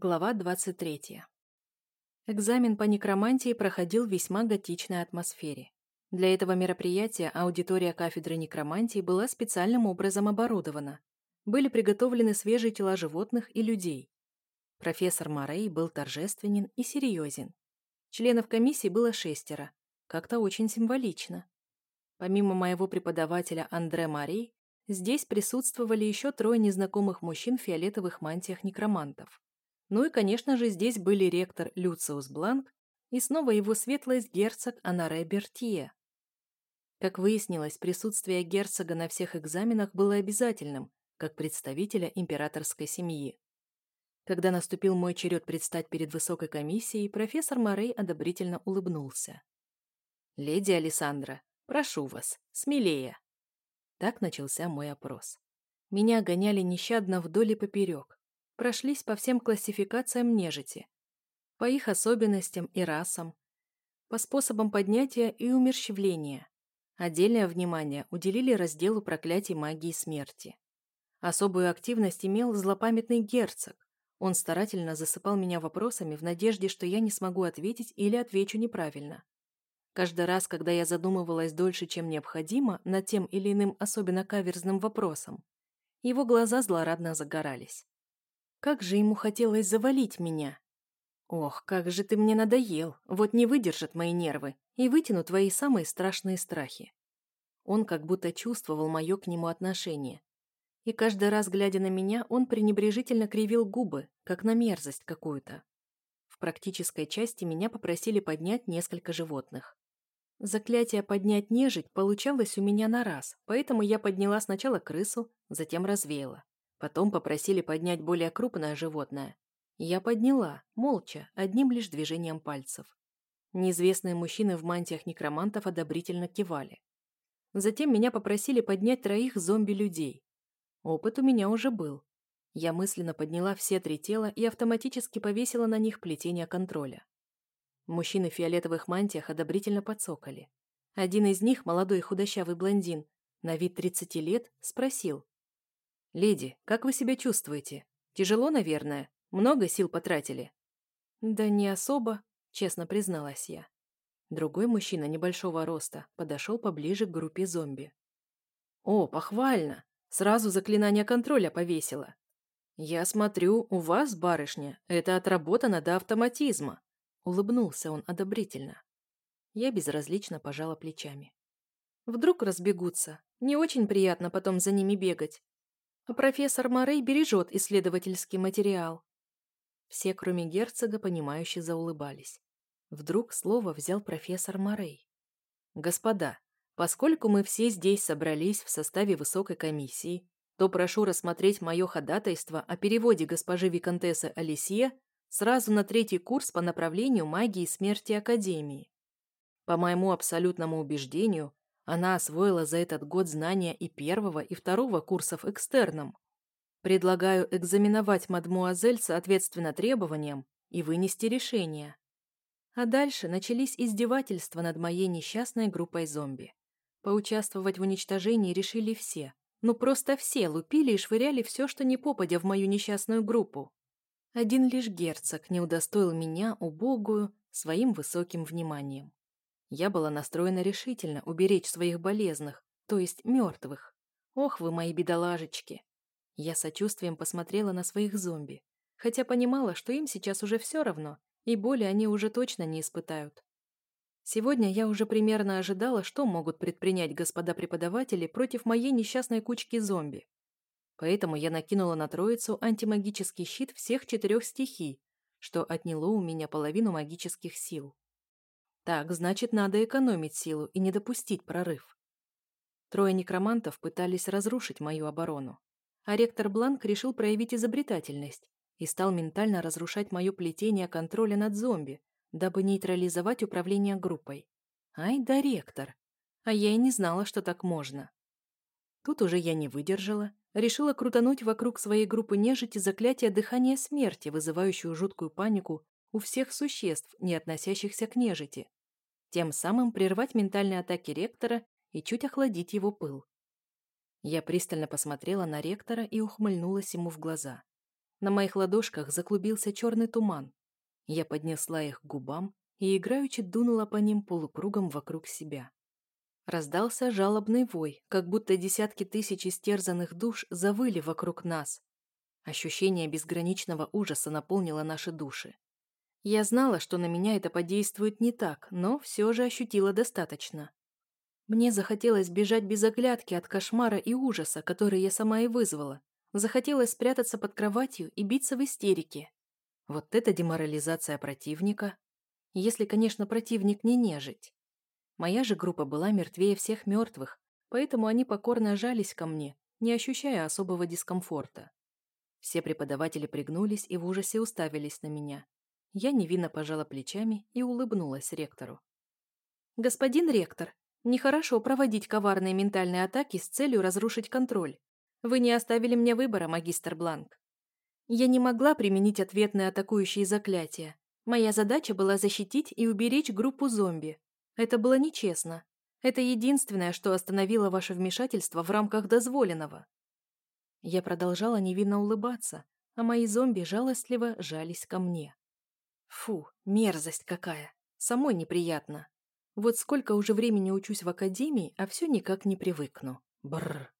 Глава 23. Экзамен по некромантии проходил в весьма готичной атмосфере. Для этого мероприятия аудитория кафедры некромантии была специальным образом оборудована. Были приготовлены свежие тела животных и людей. Профессор Морей был торжественен и серьезен. Членов комиссии было шестеро. Как-то очень символично. Помимо моего преподавателя Андре Морей, здесь присутствовали еще трое незнакомых мужчин в фиолетовых мантиях некромантов. Ну и, конечно же, здесь были ректор Люциус Бланк и снова его светлость герцог Анаре Бертье. Как выяснилось, присутствие герцога на всех экзаменах было обязательным, как представителя императорской семьи. Когда наступил мой черед предстать перед высокой комиссией, профессор Морей одобрительно улыбнулся. «Леди Александра, прошу вас, смелее!» Так начался мой опрос. Меня гоняли нещадно вдоль и поперек прошлись по всем классификациям нежити, по их особенностям и расам, по способам поднятия и умерщвления. Отдельное внимание уделили разделу проклятий магии смерти. Особую активность имел злопамятный герцог. Он старательно засыпал меня вопросами в надежде, что я не смогу ответить или отвечу неправильно. Каждый раз, когда я задумывалась дольше, чем необходимо, над тем или иным особенно каверзным вопросом, его глаза злорадно загорались. Как же ему хотелось завалить меня. Ох, как же ты мне надоел, вот не выдержат мои нервы и вытяну твои самые страшные страхи. Он как будто чувствовал мое к нему отношение. И каждый раз, глядя на меня, он пренебрежительно кривил губы, как на мерзость какую-то. В практической части меня попросили поднять несколько животных. Заклятие «поднять нежить» получалось у меня на раз, поэтому я подняла сначала крысу, затем развеяла. Потом попросили поднять более крупное животное. Я подняла, молча, одним лишь движением пальцев. Неизвестные мужчины в мантиях некромантов одобрительно кивали. Затем меня попросили поднять троих зомби-людей. Опыт у меня уже был. Я мысленно подняла все три тела и автоматически повесила на них плетение контроля. Мужчины в фиолетовых мантиях одобрительно подсокали. Один из них, молодой худощавый блондин, на вид 30 лет, спросил, «Леди, как вы себя чувствуете? Тяжело, наверное? Много сил потратили?» «Да не особо», — честно призналась я. Другой мужчина небольшого роста подошел поближе к группе зомби. «О, похвально! Сразу заклинание контроля повесила. Я смотрю, у вас, барышня, это отработано до автоматизма», — улыбнулся он одобрительно. Я безразлично пожала плечами. «Вдруг разбегутся. Не очень приятно потом за ними бегать а профессор Морей бережет исследовательский материал. Все, кроме герцога, понимающе заулыбались. Вдруг слово взял профессор Морей. «Господа, поскольку мы все здесь собрались в составе высокой комиссии, то прошу рассмотреть мое ходатайство о переводе госпожи Викантессы Алисия сразу на третий курс по направлению магии смерти Академии. По моему абсолютному убеждению, она освоила за этот год знания и первого, и второго курсов экстерном. Предлагаю экзаменовать мадмуазель соответственно требованиям и вынести решение. А дальше начались издевательства над моей несчастной группой зомби. Поучаствовать в уничтожении решили все. Ну просто все лупили и швыряли все, что не попадя в мою несчастную группу. Один лишь герцог не удостоил меня, убогую, своим высоким вниманием. Я была настроена решительно уберечь своих болезных, то есть мертвых. Ох вы мои бедолажечки. Я сочувствием посмотрела на своих зомби, хотя понимала, что им сейчас уже все равно, и боли они уже точно не испытают. Сегодня я уже примерно ожидала, что могут предпринять господа преподаватели против моей несчастной кучки зомби. Поэтому я накинула на троицу антимагический щит всех четырех стихий, что отняло у меня половину магических сил. Так, значит, надо экономить силу и не допустить прорыв. Трое некромантов пытались разрушить мою оборону. А ректор Бланк решил проявить изобретательность и стал ментально разрушать мое плетение контроля над зомби, дабы нейтрализовать управление группой. Ай да ректор! А я и не знала, что так можно. Тут уже я не выдержала, решила крутануть вокруг своей группы нежити заклятие дыхания смерти, вызывающую жуткую панику у всех существ, не относящихся к нежити тем самым прервать ментальные атаки ректора и чуть охладить его пыл. Я пристально посмотрела на ректора и ухмыльнулась ему в глаза. На моих ладошках заклубился черный туман. Я поднесла их к губам и играючи дунула по ним полукругом вокруг себя. Раздался жалобный вой, как будто десятки тысяч истерзанных душ завыли вокруг нас. Ощущение безграничного ужаса наполнило наши души. Я знала, что на меня это подействует не так, но все же ощутила достаточно. Мне захотелось бежать без оглядки от кошмара и ужаса, который я сама и вызвала. Захотелось спрятаться под кроватью и биться в истерике. Вот это деморализация противника. Если, конечно, противник не нежить. Моя же группа была мертвее всех мертвых, поэтому они покорно жались ко мне, не ощущая особого дискомфорта. Все преподаватели пригнулись и в ужасе уставились на меня. Я невинно пожала плечами и улыбнулась ректору. «Господин ректор, нехорошо проводить коварные ментальные атаки с целью разрушить контроль. Вы не оставили мне выбора, магистр Бланк. Я не могла применить ответные атакующие заклятия. Моя задача была защитить и уберечь группу зомби. Это было нечестно. Это единственное, что остановило ваше вмешательство в рамках дозволенного. Я продолжала невинно улыбаться, а мои зомби жалостливо жались ко мне. Фу, мерзость какая. Самой неприятно. Вот сколько уже времени учусь в академии, а все никак не привыкну. Бррр.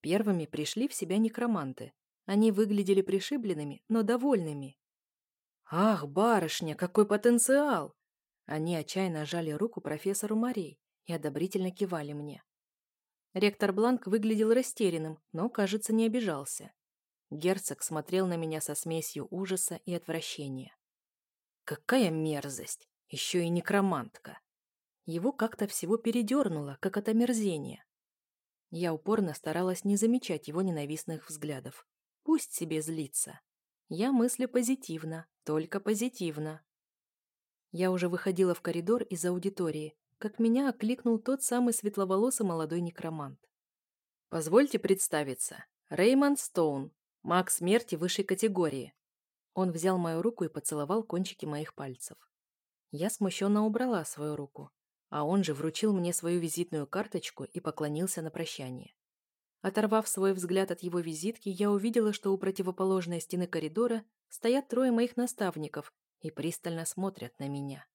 Первыми пришли в себя некроманты. Они выглядели пришибленными, но довольными. «Ах, барышня, какой потенциал!» Они отчаянно жали руку профессору Марей и одобрительно кивали мне. Ректор Бланк выглядел растерянным, но, кажется, не обижался. Герцог смотрел на меня со смесью ужаса и отвращения. Какая мерзость! Еще и некромантка. Его как-то всего передернуло, как от омерзения. Я упорно старалась не замечать его ненавистных взглядов. Пусть себе злится. Я мыслю позитивно, только позитивно. Я уже выходила в коридор из аудитории, как меня окликнул тот самый светловолосый молодой некромант. «Позвольте представиться. Реймонд Стоун, маг смерти высшей категории. Он взял мою руку и поцеловал кончики моих пальцев. Я смущенно убрала свою руку, а он же вручил мне свою визитную карточку и поклонился на прощание. Оторвав свой взгляд от его визитки, я увидела, что у противоположной стены коридора стоят трое моих наставников и пристально смотрят на меня.